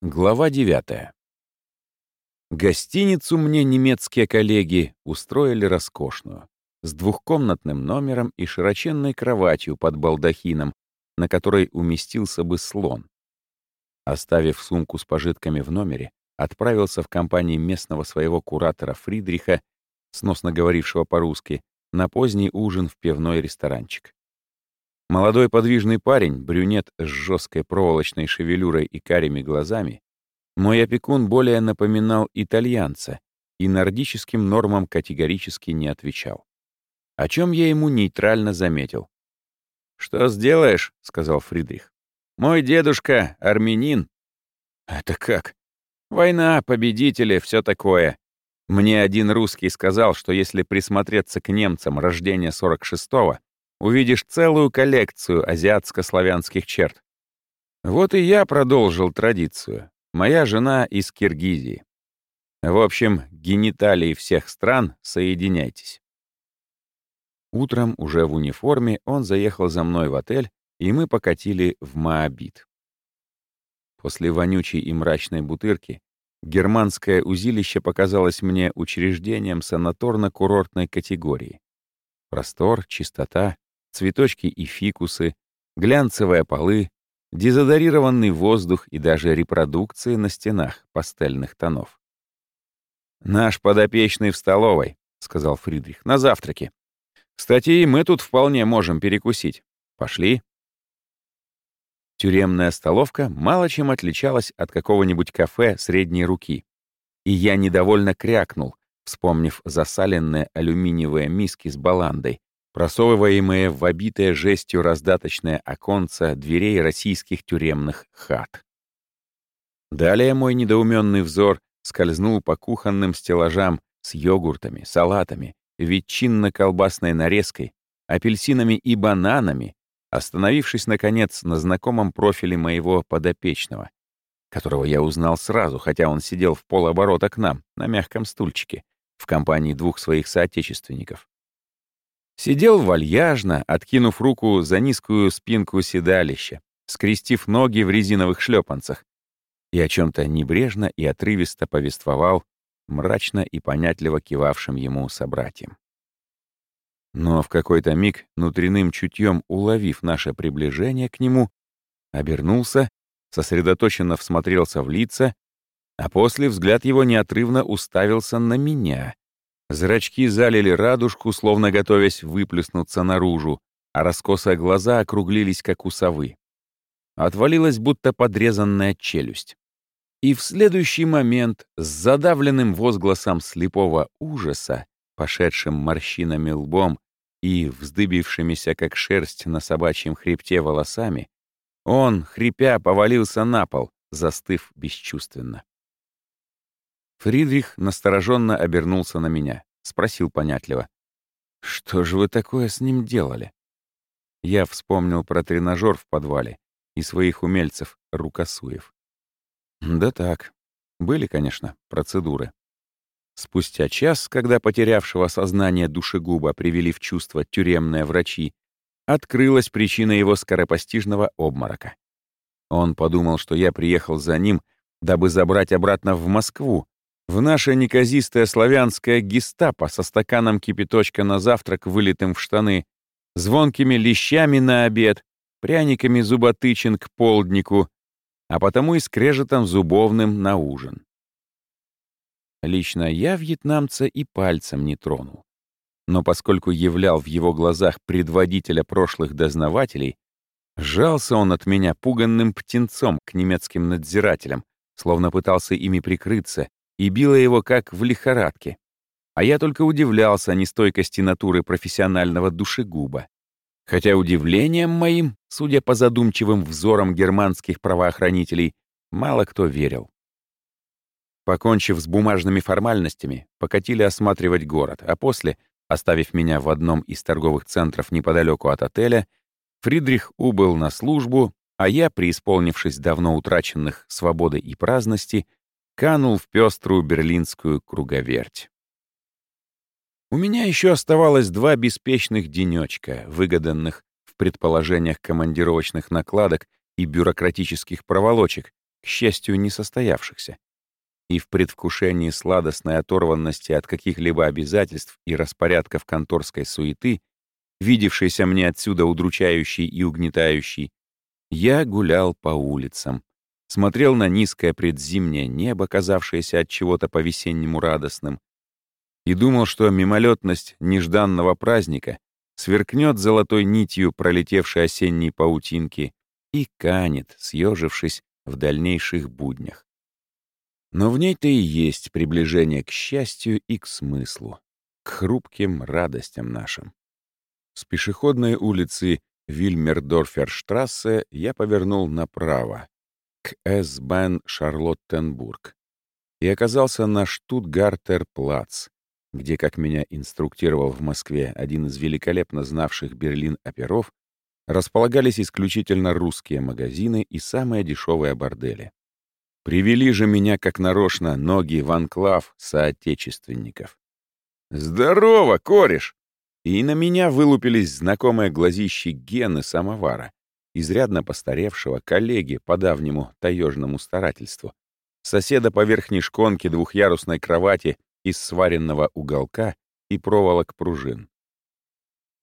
Глава 9. Гостиницу мне немецкие коллеги устроили роскошную, с двухкомнатным номером и широченной кроватью под балдахином, на которой уместился бы слон. Оставив сумку с пожитками в номере, отправился в компании местного своего куратора Фридриха, сносно говорившего по-русски, на поздний ужин в пивной ресторанчик. Молодой подвижный парень, брюнет с жесткой проволочной шевелюрой и карими глазами, мой опекун более напоминал итальянца и нордическим нормам категорически не отвечал. О чем я ему нейтрально заметил. «Что сделаешь?» — сказал Фридрих. «Мой дедушка — армянин». «Это как?» «Война, победители, все такое. Мне один русский сказал, что если присмотреться к немцам рождения 46-го, увидишь целую коллекцию азиатско-славянских черт. Вот и я продолжил традицию. Моя жена из Киргизии. В общем, гениталии всех стран соединяйтесь. Утром, уже в униформе, он заехал за мной в отель, и мы покатили в Моабит. После вонючей и мрачной бутырки германское узилище показалось мне учреждением санаторно-курортной категории. Простор, чистота, цветочки и фикусы, глянцевые полы, дезодорированный воздух и даже репродукции на стенах пастельных тонов. «Наш подопечный в столовой», — сказал Фридрих, — «на завтраке. Кстати, и мы тут вполне можем перекусить. Пошли». Тюремная столовка мало чем отличалась от какого-нибудь кафе средней руки. И я недовольно крякнул, вспомнив засаленные алюминиевые миски с баландой, просовываемые в обитое жестью раздаточное оконца дверей российских тюремных хат. Далее мой недоуменный взор скользнул по кухонным стеллажам с йогуртами, салатами, ветчинно-колбасной нарезкой, апельсинами и бананами, остановившись, наконец, на знакомом профиле моего подопечного, которого я узнал сразу, хотя он сидел в полоборота к нам, на мягком стульчике, в компании двух своих соотечественников. Сидел вальяжно, откинув руку за низкую спинку седалища, скрестив ноги в резиновых шлепанцах, и о чем-то небрежно и отрывисто повествовал мрачно и понятливо кивавшим ему собратьям. Но в какой-то миг, внутренним чутьем уловив наше приближение к нему, обернулся, сосредоточенно всмотрелся в лица, а после взгляд его неотрывно уставился на меня, Зрачки залили радужку, словно готовясь выплеснуться наружу, а раскосые глаза округлились, как у совы. Отвалилась будто подрезанная челюсть. И в следующий момент с задавленным возгласом слепого ужаса, пошедшим морщинами лбом и вздыбившимися, как шерсть на собачьем хребте волосами, он, хрипя, повалился на пол, застыв бесчувственно. Фридрих настороженно обернулся на меня, спросил понятливо. «Что же вы такое с ним делали?» Я вспомнил про тренажер в подвале и своих умельцев, рукосуев. Да так, были, конечно, процедуры. Спустя час, когда потерявшего сознание душегуба привели в чувство тюремные врачи, открылась причина его скоропостижного обморока. Он подумал, что я приехал за ним, дабы забрать обратно в Москву, в наше неказистое славянское гестапо со стаканом кипяточка на завтрак, вылитым в штаны, звонкими лещами на обед, пряниками зуботычин к полднику, а потому и скрежетом зубовным на ужин. Лично я вьетнамца и пальцем не тронул. Но поскольку являл в его глазах предводителя прошлых дознавателей, жался он от меня пуганным птенцом к немецким надзирателям, словно пытался ими прикрыться и била его как в лихорадке. А я только удивлялся нестойкости натуры профессионального душегуба. Хотя удивлением моим, судя по задумчивым взорам германских правоохранителей, мало кто верил. Покончив с бумажными формальностями, покатили осматривать город, а после, оставив меня в одном из торговых центров неподалеку от отеля, Фридрих убыл на службу, а я, преисполнившись давно утраченных свободы и праздности, канул в пеструю берлинскую круговерть. У меня еще оставалось два беспечных денечка, выгаданных в предположениях командировочных накладок и бюрократических проволочек, к счастью, не состоявшихся. И в предвкушении сладостной оторванности от каких-либо обязательств и распорядков конторской суеты, видевшейся мне отсюда удручающей и угнетающей, я гулял по улицам, смотрел на низкое предзимнее небо, казавшееся от чего-то по-весеннему радостным, и думал, что мимолетность нежданного праздника сверкнет золотой нитью пролетевшей осенней паутинки и канет, съежившись в дальнейших буднях. Но в ней-то и есть приближение к счастью и к смыслу, к хрупким радостям нашим. С пешеходной улицы Вильмердорферштрассе я повернул направо, С-Бен Шарлоттенбург, и оказался на Штутгартер-плац, где, как меня инструктировал в Москве один из великолепно знавших Берлин оперов, располагались исключительно русские магазины и самые дешевые бордели. Привели же меня, как нарочно, ноги в анклав соотечественников. «Здорово, кореш!» И на меня вылупились знакомые глазищи Гены самовара, изрядно постаревшего коллеги по давнему таежному старательству, соседа по верхней шконке двухъярусной кровати из сваренного уголка и проволок пружин.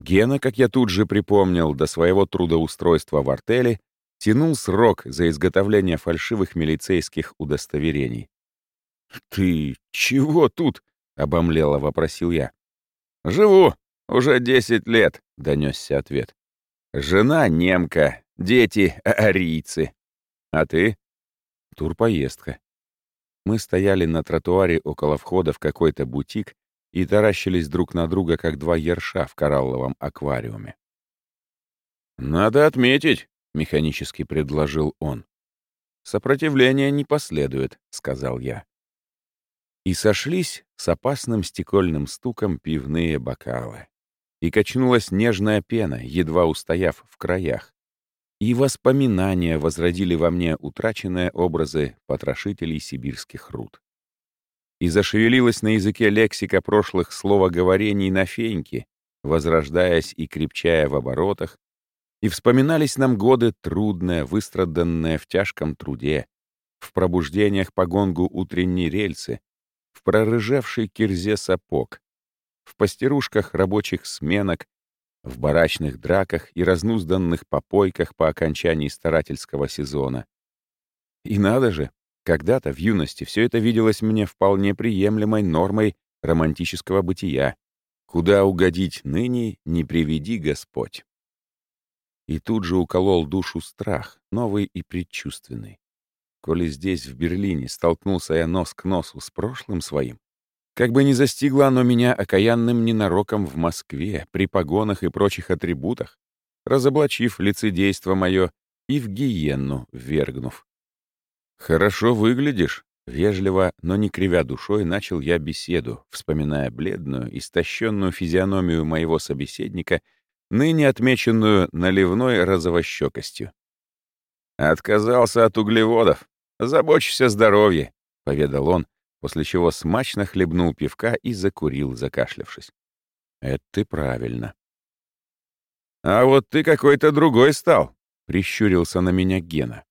Гена, как я тут же припомнил, до своего трудоустройства в артели тянул срок за изготовление фальшивых милицейских удостоверений. «Ты чего тут?» — обомлело вопросил я. «Живу. Уже десять лет», — донесся ответ. «Жена немка, дети арийцы. А ты?» «Турпоездка». Мы стояли на тротуаре около входа в какой-то бутик и таращились друг на друга, как два ерша в коралловом аквариуме. «Надо отметить», — механически предложил он. «Сопротивления не последует», — сказал я. И сошлись с опасным стекольным стуком пивные бокалы. И качнулась нежная пена, едва устояв в краях и воспоминания возродили во мне утраченные образы потрошителей сибирских руд. И зашевелилась на языке лексика прошлых словоговорений на феньке, возрождаясь и крепчая в оборотах, и вспоминались нам годы трудные, выстраданные в тяжком труде, в пробуждениях по гонгу утренней рельсы, в прорыжевшей кирзе сапог, в постирушках рабочих сменок, в барачных драках и разнузданных попойках по окончании старательского сезона. И надо же, когда-то в юности все это виделось мне вполне приемлемой нормой романтического бытия. Куда угодить ныне, не приведи Господь. И тут же уколол душу страх, новый и предчувственный. Коли здесь, в Берлине, столкнулся я нос к носу с прошлым своим, как бы ни застигло оно меня окаянным ненароком в Москве, при погонах и прочих атрибутах, разоблачив лицедейство мое и в гиенну вергнув. «Хорошо выглядишь», — вежливо, но не кривя душой, начал я беседу, вспоминая бледную, истощенную физиономию моего собеседника, ныне отмеченную наливной розовощекостью. «Отказался от углеводов. Забочься о здоровье», — поведал он, после чего смачно хлебнул пивка и закурил, закашлявшись. «Это ты правильно». «А вот ты какой-то другой стал», — прищурился на меня Гена.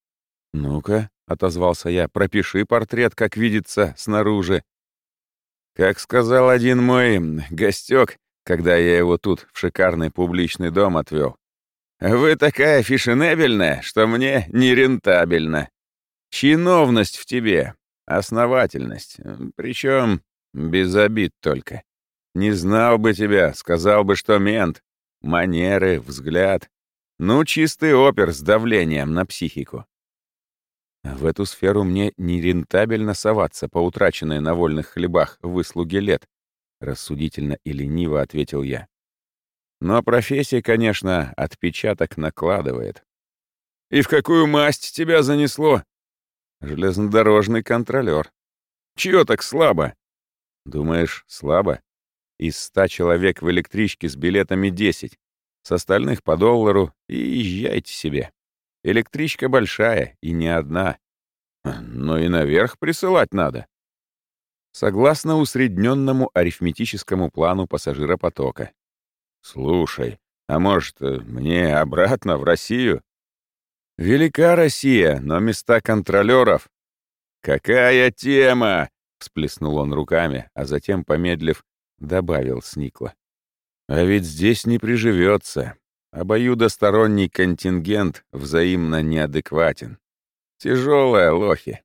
«Ну-ка», — отозвался я, — «пропиши портрет, как видится, снаружи». Как сказал один мой гостек, когда я его тут в шикарный публичный дом отвел. «Вы такая фешенебельная, что мне нерентабельно. Чиновность в тебе, Основательность. Причем без обид только. Не знал бы тебя, сказал бы, что мент. Манеры, взгляд. Ну, чистый опер с давлением на психику. В эту сферу мне нерентабельно соваться по утраченной на вольных хлебах выслуге лет, рассудительно и лениво ответил я. Но профессия, конечно, отпечаток накладывает. «И в какую масть тебя занесло?» Железнодорожный контролер. Чего так слабо? Думаешь, слабо? Из ста человек в электричке с билетами 10. С остальных по доллару и езжайте себе. Электричка большая и не одна. Но и наверх присылать надо. Согласно усредненному арифметическому плану пассажиропотока. Слушай, а может, мне обратно в Россию? Велика Россия, но места контролеров. Какая тема! Всплеснул он руками, а затем, помедлив, добавил сникло. А ведь здесь не приживется. Обоюдосторонний контингент взаимно неадекватен. Тяжелая лохи.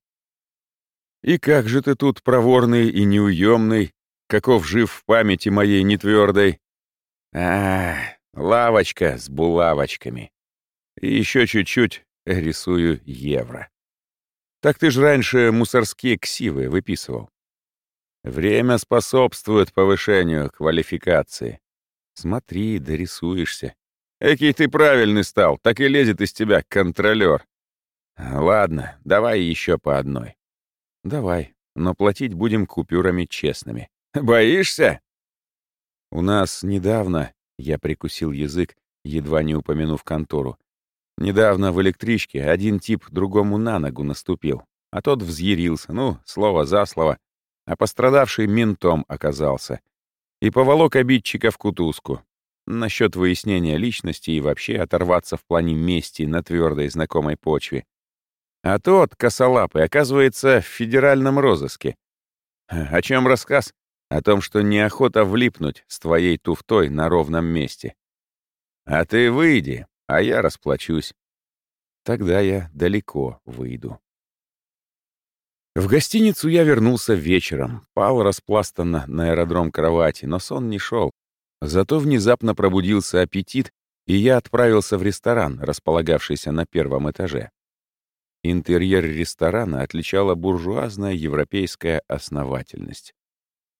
И как же ты тут проворный и неуемный, каков жив в памяти моей нетвердой? А, лавочка с булавочками. И еще чуть-чуть рисую евро. Так ты ж раньше мусорские ксивы выписывал. Время способствует повышению квалификации. Смотри, дорисуешься. Экий ты правильный стал, так и лезет из тебя контролер. Ладно, давай еще по одной. Давай, но платить будем купюрами честными. Боишься? У нас недавно, я прикусил язык, едва не упомянув контору, Недавно в электричке один тип другому на ногу наступил, а тот взъярился, ну, слово за слово, а пострадавший ментом оказался. И поволок обидчика в кутузку. Насчет выяснения личности и вообще оторваться в плане мести на твердой знакомой почве. А тот, косолапый, оказывается в федеральном розыске. О чем рассказ? О том, что неохота влипнуть с твоей туфтой на ровном месте. А ты выйди, а я расплачусь. Тогда я далеко выйду. В гостиницу я вернулся вечером, пал распластанно на аэродром кровати, но сон не шел. Зато внезапно пробудился аппетит, и я отправился в ресторан, располагавшийся на первом этаже. Интерьер ресторана отличала буржуазная европейская основательность.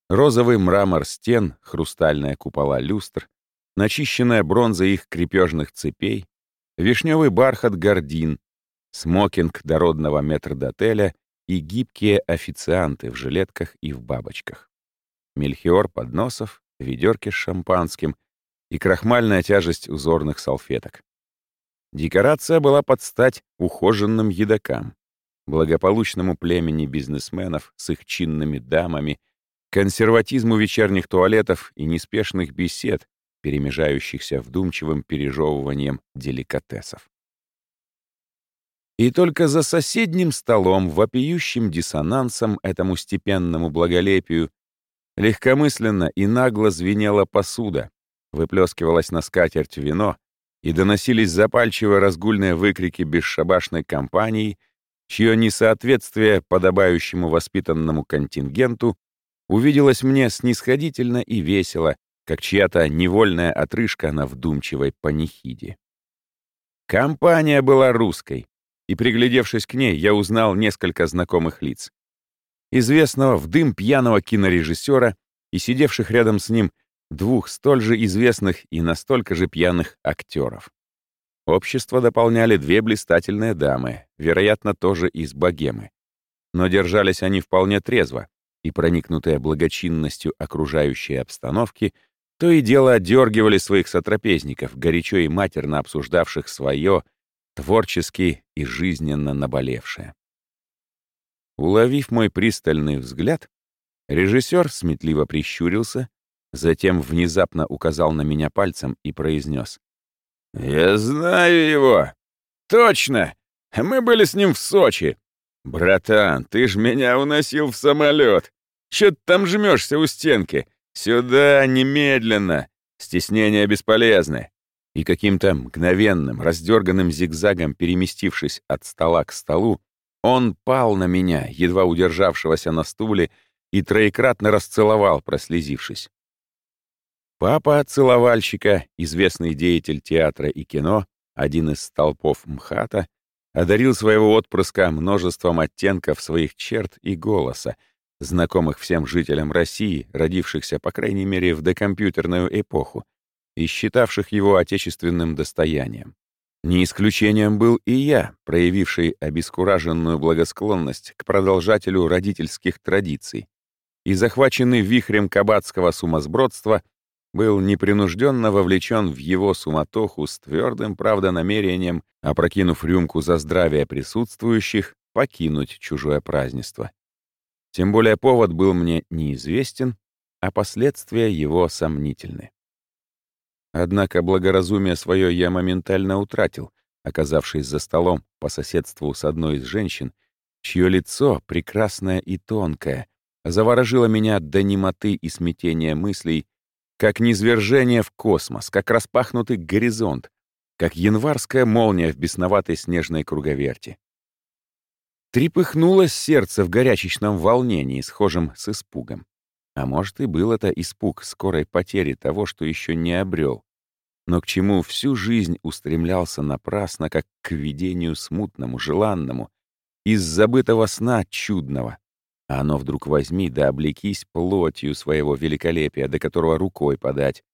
Розовый мрамор стен, хрустальная купола люстр, начищенная бронза их крепежных цепей, вишневый бархат гордин, смокинг дородного метрдотеля и гибкие официанты в жилетках и в бабочках. Мельхиор подносов, ведерки с шампанским и крахмальная тяжесть узорных салфеток. Декорация была под стать ухоженным едокам, благополучному племени бизнесменов с их чинными дамами, консерватизму вечерних туалетов и неспешных бесед, перемежающихся вдумчивым пережевыванием деликатесов. И только за соседним столом, вопиющим диссонансом этому степенному благолепию, легкомысленно и нагло звенела посуда, выплескивалось на скатерть вино, и доносились запальчиво разгульные выкрики бесшабашной компании, чье несоответствие подобающему воспитанному контингенту увиделось мне снисходительно и весело, как чья-то невольная отрыжка на вдумчивой панихиде. Компания была русской, и, приглядевшись к ней, я узнал несколько знакомых лиц. Известного в дым пьяного кинорежиссера и сидевших рядом с ним двух столь же известных и настолько же пьяных актеров. Общество дополняли две блистательные дамы, вероятно, тоже из богемы. Но держались они вполне трезво, и, проникнутые благочинностью окружающей обстановки, то и дело отдергивали своих сотрапезников, горячо и матерно обсуждавших свое, творчески и жизненно наболевшее. Уловив мой пристальный взгляд, режиссер сметливо прищурился, затем внезапно указал на меня пальцем и произнес. «Я знаю его! Точно! Мы были с ним в Сочи! Братан, ты ж меня уносил в самолет! Чё ты там жмешься у стенки? «Сюда, немедленно! Стеснения бесполезны!» И каким-то мгновенным, раздерганным зигзагом переместившись от стола к столу, он пал на меня, едва удержавшегося на стуле, и троекратно расцеловал, прослезившись. Папа целовальщика, известный деятель театра и кино, один из столпов МХАТа, одарил своего отпрыска множеством оттенков своих черт и голоса, знакомых всем жителям России, родившихся, по крайней мере, в докомпьютерную эпоху, и считавших его отечественным достоянием. Не исключением был и я, проявивший обескураженную благосклонность к продолжателю родительских традиций, и захваченный вихрем кабацкого сумасбродства был непринужденно вовлечен в его суматоху с твердым, правда, намерением, опрокинув рюмку за здравие присутствующих, покинуть чужое празднество. Тем более повод был мне неизвестен, а последствия его сомнительны. Однако благоразумие свое я моментально утратил, оказавшись за столом по соседству с одной из женщин, чье лицо, прекрасное и тонкое, заворожило меня до немоты и смятения мыслей, как низвержение в космос, как распахнутый горизонт, как январская молния в бесноватой снежной круговерти. Трепыхнулось сердце в горячечном волнении, схожем с испугом. А может, и был это испуг скорой потери того, что еще не обрел, но к чему всю жизнь устремлялся напрасно, как к видению смутному, желанному, из забытого сна чудного. А оно вдруг возьми да облекись плотью своего великолепия, до которого рукой подать.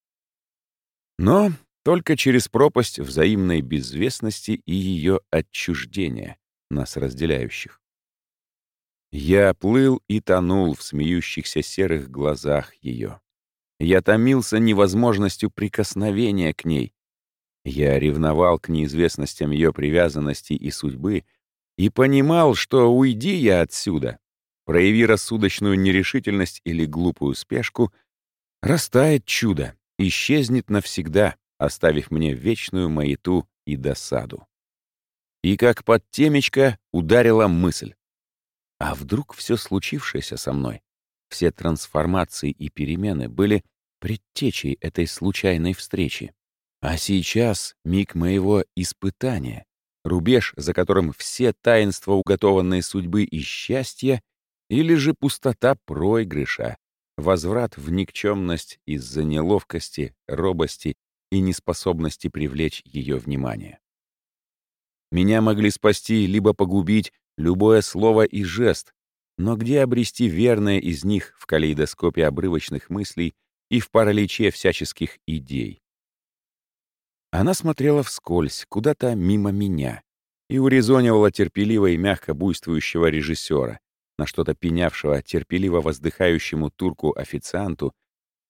Но только через пропасть взаимной безвестности и ее отчуждения, нас разделяющих. Я плыл и тонул в смеющихся серых глазах ее. Я томился невозможностью прикосновения к ней. Я ревновал к неизвестностям ее привязанности и судьбы и понимал, что уйди я отсюда, прояви рассудочную нерешительность или глупую спешку, растает чудо, исчезнет навсегда, оставив мне вечную маяту и досаду. И как под темечко ударила мысль. А вдруг все случившееся со мной все трансформации и перемены были предтечей этой случайной встречи. А сейчас миг моего испытания, рубеж, за которым все таинства уготованной судьбы и счастья, или же пустота проигрыша, возврат в никчемность из-за неловкости, робости и неспособности привлечь ее внимание. Меня могли спасти либо погубить любое слово и жест, но где обрести верное из них в калейдоскопе обрывочных мыслей и в параличе всяческих идей? Она смотрела вскользь, куда-то мимо меня, и урезонивала терпеливо и мягко буйствующего режиссера, на что-то пенявшего терпеливо воздыхающему турку-официанту,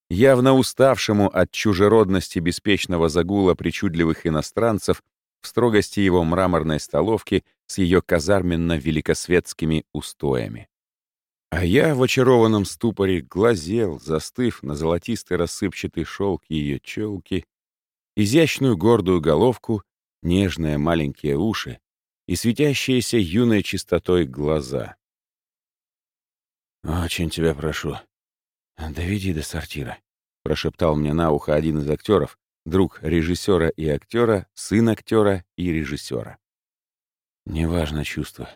явно уставшему от чужеродности беспечного загула причудливых иностранцев в строгости его мраморной столовки с ее казарменно-великосветскими устоями. А я в очарованном ступоре глазел, застыв на золотистый рассыпчатый шелк ее челки, изящную гордую головку, нежные маленькие уши и светящиеся юной чистотой глаза. «Очень тебя прошу, доведи до сортира», — прошептал мне на ухо один из актеров, друг режиссера и актера, сын актера и режиссера. «Неважно чувство.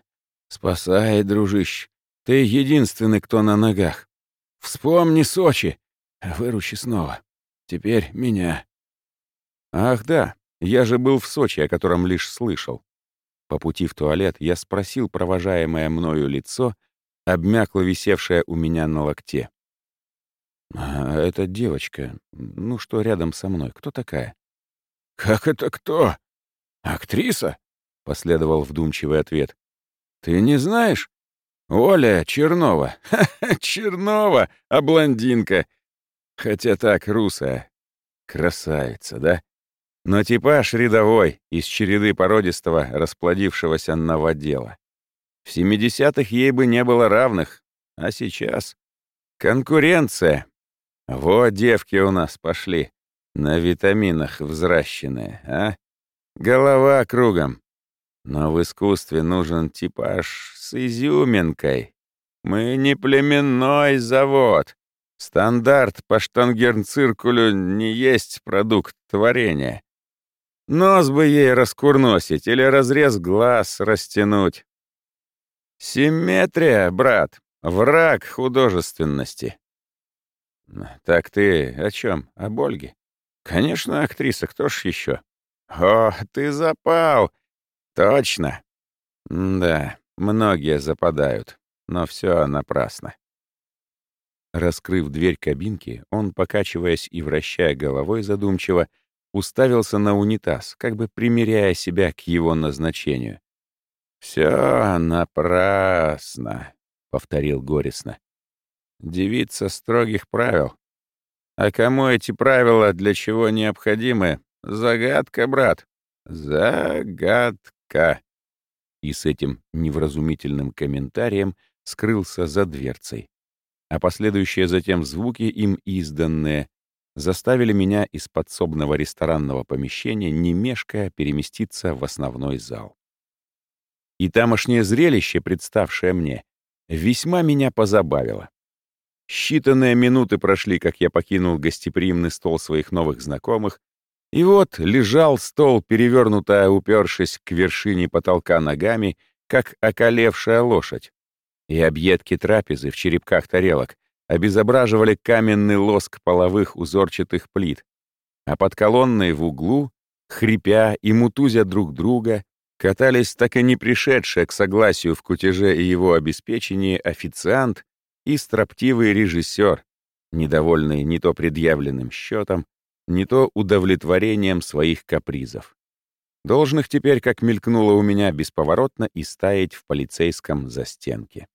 Спасай, дружище. Ты единственный, кто на ногах. Вспомни Сочи. Выручи снова. Теперь меня». «Ах да, я же был в Сочи, о котором лишь слышал. По пути в туалет я спросил провожаемое мною лицо, обмякло висевшее у меня на локте. А эта девочка, ну что рядом со мной, кто такая? Как это кто? Актриса? Последовал вдумчивый ответ. Ты не знаешь? Оля Чернова. Ха-ха, Чернова, а блондинка. Хотя так, русая. Красавица, да? Но типаж рядовой, из череды породистого, расплодившегося новодела. В 70-х ей бы не было равных, а сейчас... Конкуренция, вот девки у нас пошли, на витаминах взращенные, а? Голова кругом. Но в искусстве нужен типаж с изюминкой. Мы не племенной завод. Стандарт по штангерн-циркулю не есть продукт творения. Нос бы ей раскурносить или разрез глаз растянуть. Симметрия, брат, враг художественности. «Так ты о чем? Об Ольге?» «Конечно, актриса, кто ж еще?» «О, ты запал! Точно!» «Да, многие западают, но все напрасно». Раскрыв дверь кабинки, он, покачиваясь и вращая головой задумчиво, уставился на унитаз, как бы примеряя себя к его назначению. «Все напрасно», — повторил горестно девица строгих правил. А кому эти правила для чего необходимы? Загадка, брат. Загадка. И с этим невразумительным комментарием скрылся за дверцей. А последующие затем звуки, им изданные, заставили меня из подсобного ресторанного помещения, не мешкая, переместиться в основной зал. И тамошнее зрелище, представшее мне, весьма меня позабавило. Считанные минуты прошли, как я покинул гостеприимный стол своих новых знакомых, и вот лежал стол, перевернутая, упершись к вершине потолка ногами, как околевшая лошадь. И объедки трапезы в черепках тарелок обезображивали каменный лоск половых узорчатых плит, а под колонной в углу, хрипя и мутузя друг друга, катались так и не пришедшие к согласию в кутеже и его обеспечении официант и строптивый режиссер, недовольный не то предъявленным счетом, не то удовлетворением своих капризов. Должных теперь, как мелькнуло у меня, бесповоротно и стаять в полицейском застенке.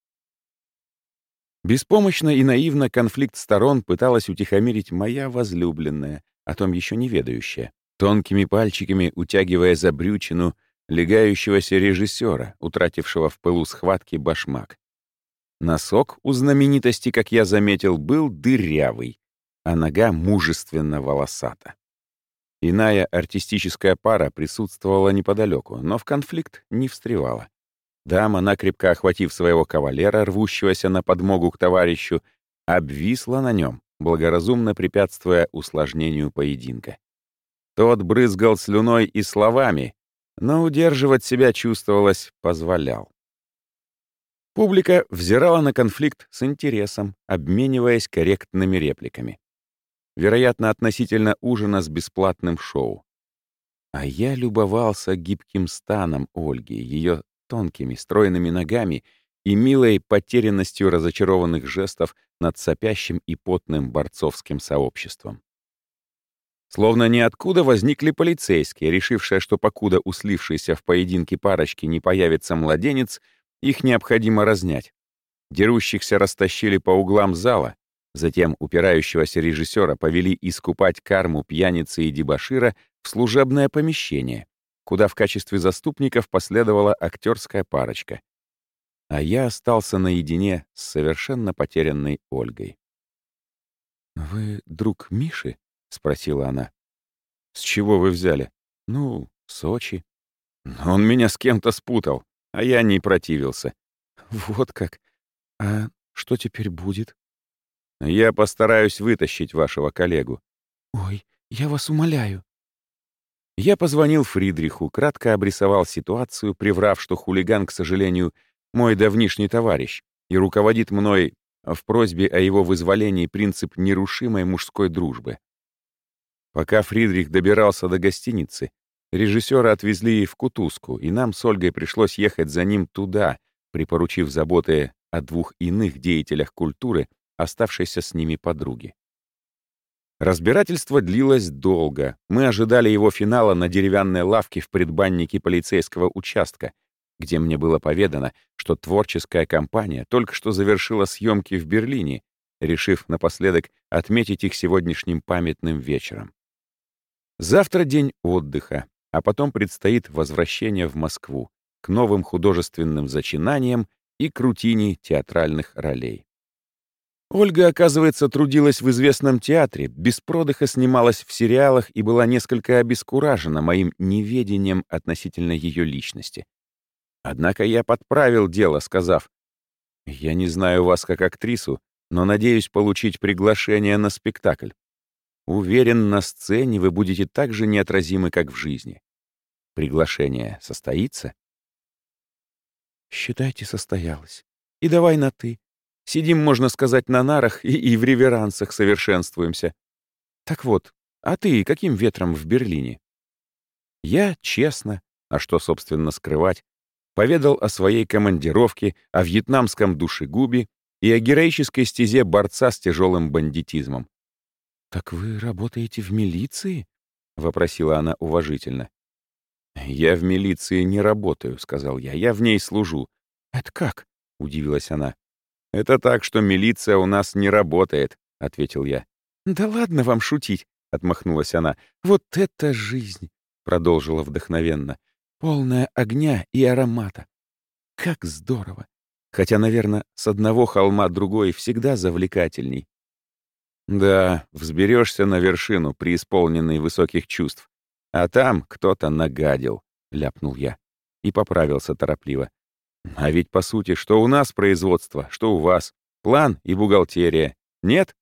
Беспомощно и наивно конфликт сторон пыталась утихомирить моя возлюбленная, о том еще не ведающая, тонкими пальчиками утягивая за брючину легающегося режиссера, утратившего в пылу схватки башмак. Носок у знаменитости, как я заметил, был дырявый, а нога мужественно волосата. Иная артистическая пара присутствовала неподалеку, но в конфликт не встревала. Дама, накрепко охватив своего кавалера, рвущегося на подмогу к товарищу, обвисла на нем, благоразумно препятствуя усложнению поединка. Тот брызгал слюной и словами, но удерживать себя чувствовалось позволял. Публика взирала на конфликт с интересом, обмениваясь корректными репликами вероятно, относительно ужина с бесплатным шоу. А я любовался гибким станом Ольги, ее тонкими, стройными ногами и милой потерянностью разочарованных жестов над сопящим и потным борцовским сообществом. Словно ниоткуда возникли полицейские, решившие, что покуда у слившейся в поединке парочки не появится младенец, их необходимо разнять. Дерущихся растащили по углам зала, Затем упирающегося режиссера повели искупать карму пьяницы и дебошира в служебное помещение, куда в качестве заступников последовала актерская парочка. А я остался наедине с совершенно потерянной Ольгой. «Вы друг Миши?» — спросила она. «С чего вы взяли?» «Ну, Сочи». «Он меня с кем-то спутал, а я не противился». «Вот как? А что теперь будет?» Я постараюсь вытащить вашего коллегу. Ой, я вас умоляю. Я позвонил Фридриху, кратко обрисовал ситуацию, приврав, что хулиган, к сожалению, мой давнишний товарищ, и руководит мной в просьбе о его вызволении принцип нерушимой мужской дружбы. Пока Фридрих добирался до гостиницы, режиссера отвезли в Кутузку, и нам с Ольгой пришлось ехать за ним туда, припоручив заботы о двух иных деятелях культуры, оставшейся с ними подруги. Разбирательство длилось долго. Мы ожидали его финала на деревянной лавке в предбаннике полицейского участка, где мне было поведано, что творческая компания только что завершила съемки в Берлине, решив напоследок отметить их сегодняшним памятным вечером. Завтра день отдыха, а потом предстоит возвращение в Москву к новым художественным зачинаниям и к рутине театральных ролей. Ольга, оказывается, трудилась в известном театре, без продыха снималась в сериалах и была несколько обескуражена моим неведением относительно ее личности. Однако я подправил дело, сказав, «Я не знаю вас как актрису, но надеюсь получить приглашение на спектакль. Уверен, на сцене вы будете так же неотразимы, как в жизни. Приглашение состоится?» «Считайте, состоялось. И давай на «ты». Сидим, можно сказать, на нарах и, и в реверансах совершенствуемся. Так вот, а ты каким ветром в Берлине? Я честно, а что, собственно, скрывать, поведал о своей командировке, о вьетнамском душегубе и о героической стезе борца с тяжелым бандитизмом. «Так вы работаете в милиции?» — вопросила она уважительно. «Я в милиции не работаю», — сказал я. «Я в ней служу». «Это как?» — удивилась она. «Это так, что милиция у нас не работает», — ответил я. «Да ладно вам шутить», — отмахнулась она. «Вот это жизнь!» — продолжила вдохновенно. «Полная огня и аромата. Как здорово! Хотя, наверное, с одного холма другой всегда завлекательней. Да, взберешься на вершину, преисполненный высоких чувств. А там кто-то нагадил, — ляпнул я. И поправился торопливо. А ведь, по сути, что у нас производство, что у вас. План и бухгалтерия. Нет?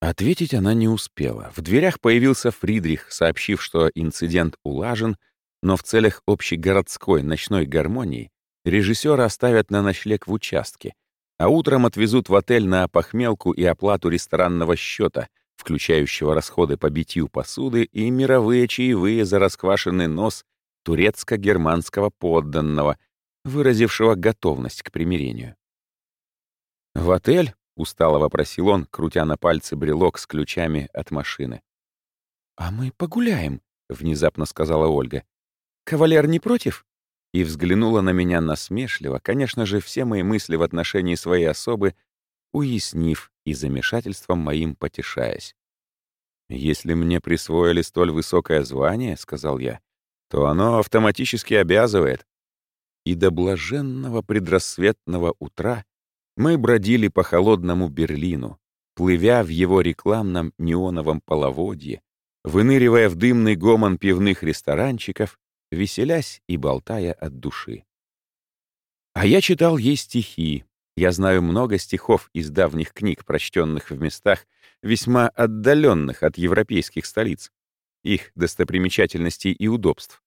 Ответить она не успела. В дверях появился Фридрих, сообщив, что инцидент улажен, но в целях общегородской ночной гармонии режиссера оставят на ночлег в участке, а утром отвезут в отель на похмелку и оплату ресторанного счета, включающего расходы по битью посуды и мировые чаевые за расквашенный нос турецко-германского подданного, выразившего готовность к примирению. «В отель?» — устало вопросил он, крутя на пальце брелок с ключами от машины. «А мы погуляем», — внезапно сказала Ольга. «Кавалер не против?» и взглянула на меня насмешливо, конечно же, все мои мысли в отношении своей особы, уяснив и замешательством моим потешаясь. «Если мне присвоили столь высокое звание, — сказал я, — то оно автоматически обязывает». И до блаженного предрассветного утра мы бродили по холодному Берлину, плывя в его рекламном неоновом половодье, выныривая в дымный гомон пивных ресторанчиков веселясь и болтая от души. А я читал ей стихи. Я знаю много стихов из давних книг, прочтенных в местах, весьма отдаленных от европейских столиц, их достопримечательностей и удобств.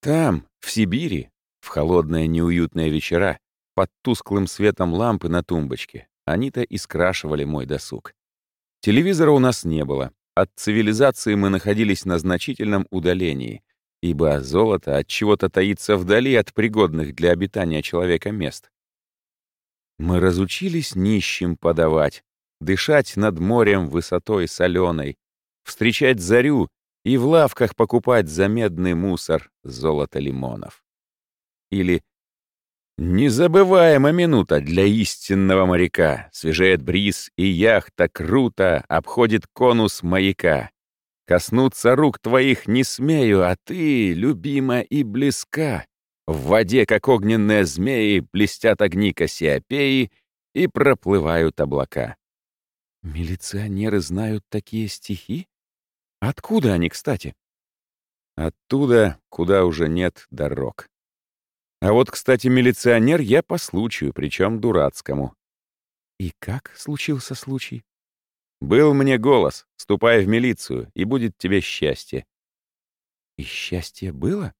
Там, в Сибири, в холодные неуютные вечера, под тусклым светом лампы на тумбочке, они-то и скрашивали мой досуг. Телевизора у нас не было. От цивилизации мы находились на значительном удалении, ибо золото от чего-то таится вдали от пригодных для обитания человека мест. Мы разучились нищим подавать, дышать над морем высотой соленой, встречать зарю и в лавках покупать за медный мусор золото лимонов. Или Незабываема минута для истинного моряка. Свежеет бриз, и яхта круто обходит конус маяка. Коснуться рук твоих не смею, а ты, любима и близка. В воде, как огненные змеи, блестят огни Кассиопеи и проплывают облака. Милиционеры знают такие стихи? Откуда они, кстати? Оттуда, куда уже нет дорог. А вот, кстати, милиционер я по случаю, причем дурацкому. И как случился случай? Был мне голос, ступай в милицию, и будет тебе счастье. И счастье было?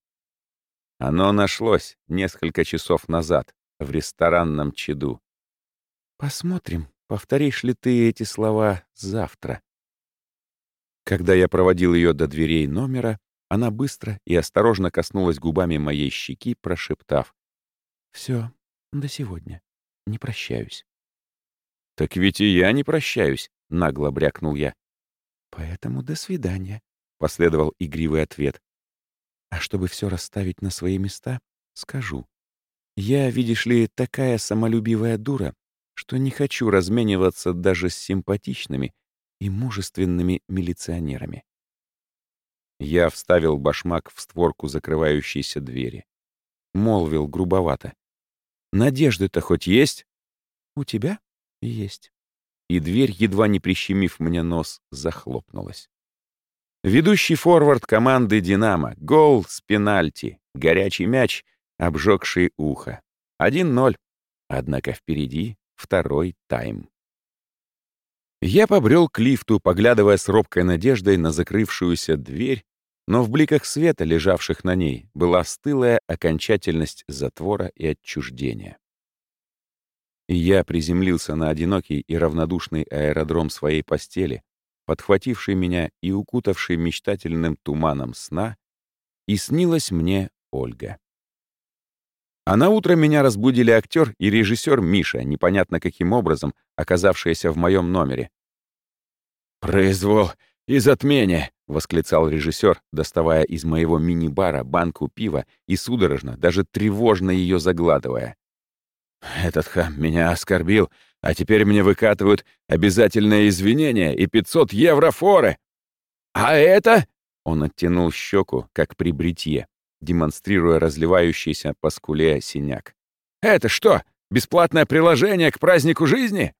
Оно нашлось несколько часов назад в ресторанном чаду. Посмотрим, повторишь ли ты эти слова завтра. Когда я проводил ее до дверей номера, она быстро и осторожно коснулась губами моей щеки, прошептав. «Все, до сегодня. Не прощаюсь». «Так ведь и я не прощаюсь», — нагло брякнул я. «Поэтому до свидания», — последовал игривый ответ. «А чтобы все расставить на свои места, скажу. Я, видишь ли, такая самолюбивая дура, что не хочу размениваться даже с симпатичными и мужественными милиционерами». Я вставил башмак в створку закрывающейся двери. Молвил грубовато. «Надежды-то хоть есть?» «У тебя есть» и дверь, едва не прищемив мне нос, захлопнулась. Ведущий форвард команды «Динамо». Гол с пенальти. Горячий мяч, обжегший ухо. 1-0. Однако впереди второй тайм. Я побрел к лифту, поглядывая с робкой надеждой на закрывшуюся дверь, но в бликах света, лежавших на ней, была стылая окончательность затвора и отчуждения я приземлился на одинокий и равнодушный аэродром своей постели, подхвативший меня и укутавший мечтательным туманом сна, и снилась мне Ольга. А на утро меня разбудили актер и режиссер Миша, непонятно каким образом, оказавшиеся в моем номере. «Произвол и затмение!» — восклицал режиссер, доставая из моего мини-бара банку пива и судорожно, даже тревожно ее загладывая. Этот хам меня оскорбил, а теперь мне выкатывают обязательное извинение и 500 евро форы. А это...» Он оттянул щеку, как при бритье, демонстрируя разливающийся по скуле синяк. «Это что, бесплатное приложение к празднику жизни?»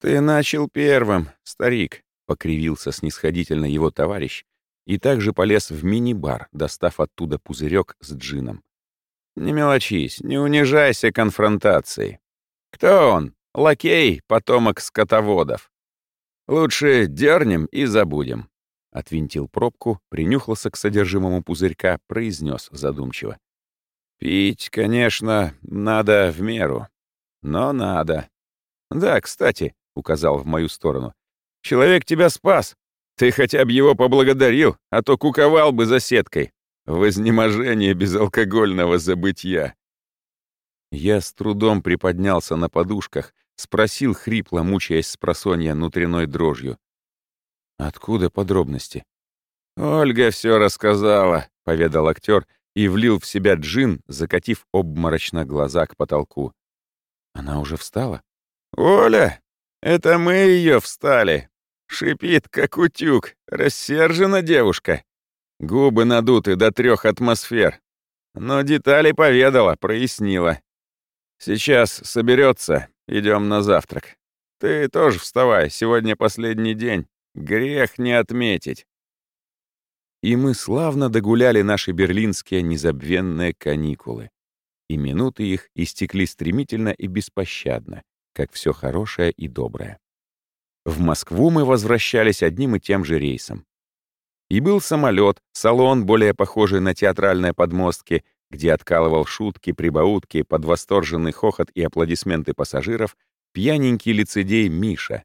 «Ты начал первым, старик», — покривился снисходительно его товарищ и также полез в мини-бар, достав оттуда пузырек с джином. «Не мелочись, не унижайся конфронтацией. Кто он? Лакей, потомок скотоводов. Лучше дернем и забудем». Отвинтил пробку, принюхался к содержимому пузырька, произнес задумчиво. «Пить, конечно, надо в меру, но надо. Да, кстати, — указал в мою сторону. «Человек тебя спас. Ты хотя бы его поблагодарил, а то куковал бы за сеткой. Вознеможение безалкогольного забытья». Я с трудом приподнялся на подушках, спросил хрипло, мучаясь с просонья внутренной дрожью. «Откуда подробности?» «Ольга все рассказала», — поведал актер и влил в себя джин, закатив обморочно глаза к потолку. «Она уже встала?» «Оля, это мы ее встали. Шипит, как утюг. Рассержена девушка. Губы надуты до трех атмосфер. Но детали поведала, прояснила. Сейчас соберется, идем на завтрак. Ты тоже вставай, сегодня последний день. Грех не отметить. И мы славно догуляли наши берлинские незабвенные каникулы. И минуты их истекли стремительно и беспощадно как все хорошее и доброе. В Москву мы возвращались одним и тем же рейсом. И был самолет, салон, более похожий на театральные подмостки, где откалывал шутки, прибаутки, под восторженный хохот и аплодисменты пассажиров пьяненький лицедей Миша.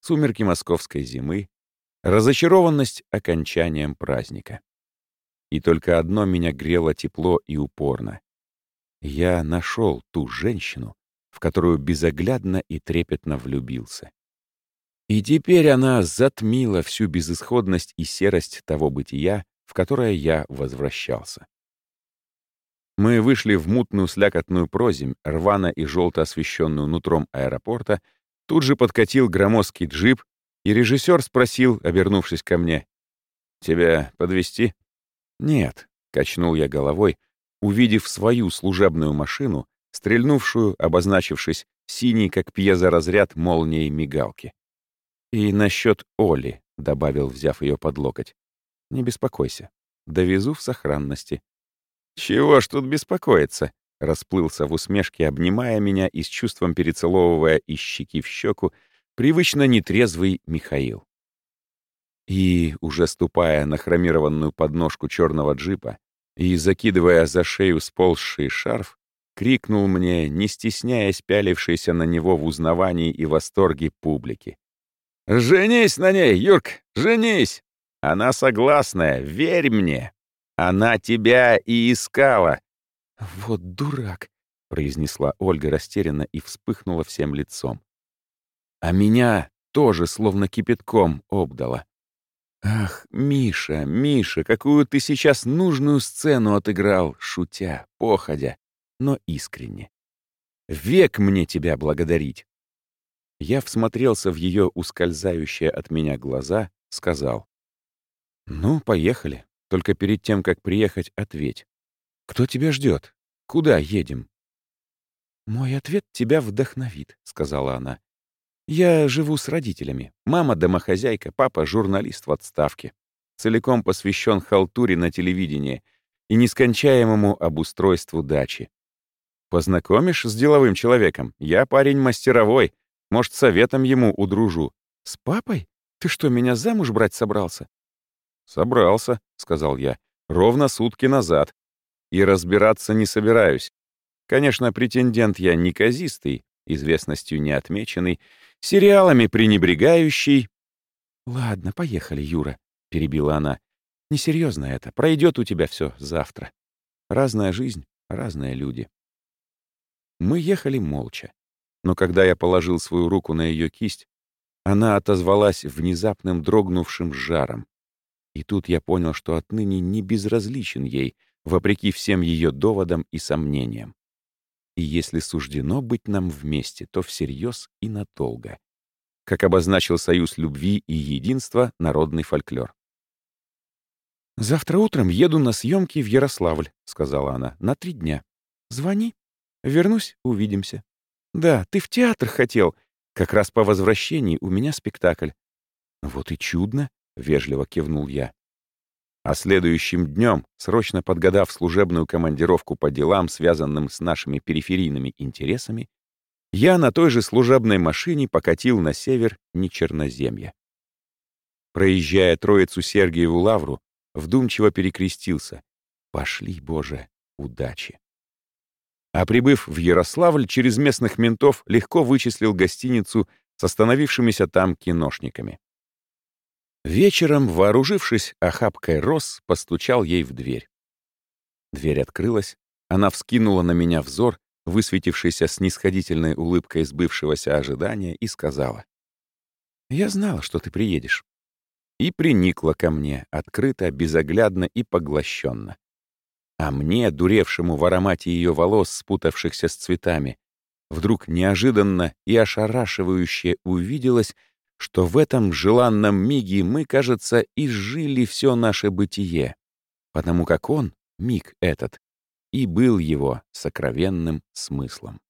Сумерки московской зимы, разочарованность окончанием праздника. И только одно меня грело тепло и упорно. Я нашел ту женщину, в которую безоглядно и трепетно влюбился. И теперь она затмила всю безысходность и серость того бытия, в которое я возвращался. Мы вышли в мутную слякотную проземь, рвано и желто освещенную нутром аэропорта, тут же подкатил громоздкий джип, и режиссер спросил, обернувшись ко мне, «Тебя подвести? «Нет», — качнул я головой, увидев свою служебную машину, стрельнувшую, обозначившись, синий, как пьезоразряд, молнией мигалки. «И насчет Оли», — добавил, взяв ее под локоть. «Не беспокойся. Довезу в сохранности». «Чего ж тут беспокоиться?» — расплылся в усмешке, обнимая меня и с чувством перецеловывая из щеки в щеку, привычно нетрезвый Михаил. И, уже ступая на хромированную подножку черного джипа и закидывая за шею сползший шарф, крикнул мне, не стесняясь пялившейся на него в узнавании и восторге публики. «Женись на ней, Юрк, женись! Она согласная, верь мне! Она тебя и искала!» «Вот дурак!» — произнесла Ольга растерянно и вспыхнула всем лицом. А меня тоже словно кипятком обдала. «Ах, Миша, Миша, какую ты сейчас нужную сцену отыграл, шутя, походя но искренне. «Век мне тебя благодарить!» Я всмотрелся в ее ускользающие от меня глаза, сказал. «Ну, поехали. Только перед тем, как приехать, ответь. Кто тебя ждет? Куда едем?» «Мой ответ тебя вдохновит», — сказала она. «Я живу с родителями. Мама — домохозяйка, папа — журналист в отставке. Целиком посвящен халтуре на телевидении и нескончаемому обустройству дачи. Познакомишь с деловым человеком? Я парень мастеровой. Может, советом ему удружу. С папой? Ты что, меня замуж брать собрался? Собрался, сказал я, ровно сутки назад. И разбираться не собираюсь. Конечно, претендент я неказистый, известностью не отмеченный, сериалами пренебрегающий. «Ладно, поехали, Юра», — перебила она. «Несерьезно это. Пройдет у тебя все завтра. Разная жизнь, разные люди». Мы ехали молча. Но когда я положил свою руку на ее кисть, она отозвалась внезапным дрогнувшим жаром. И тут я понял, что отныне не безразличен ей, вопреки всем ее доводам и сомнениям. И если суждено быть нам вместе, то всерьез и надолго. Как обозначил союз любви и единства народный фольклор. «Завтра утром еду на съемки в Ярославль», — сказала она, — «на три дня. Звони». Вернусь — увидимся. Да, ты в театр хотел. Как раз по возвращении у меня спектакль». «Вот и чудно», — вежливо кивнул я. А следующим днем, срочно подгадав служебную командировку по делам, связанным с нашими периферийными интересами, я на той же служебной машине покатил на север Нечерноземья. Проезжая Троицу Сергиеву Лавру, вдумчиво перекрестился. «Пошли, Боже, удачи!» А прибыв в Ярославль, через местных ментов легко вычислил гостиницу с остановившимися там киношниками. Вечером, вооружившись охапкой роз, постучал ей в дверь. Дверь открылась, она вскинула на меня взор, высветившийся снисходительной улыбкой сбывшегося ожидания, и сказала. «Я знала, что ты приедешь». И приникла ко мне, открыто, безоглядно и поглощенно. А мне, дуревшему в аромате ее волос, спутавшихся с цветами, вдруг неожиданно и ошарашивающе увиделось, что в этом желанном миге мы, кажется, и жили все наше бытие, потому как он, миг этот, и был его сокровенным смыслом.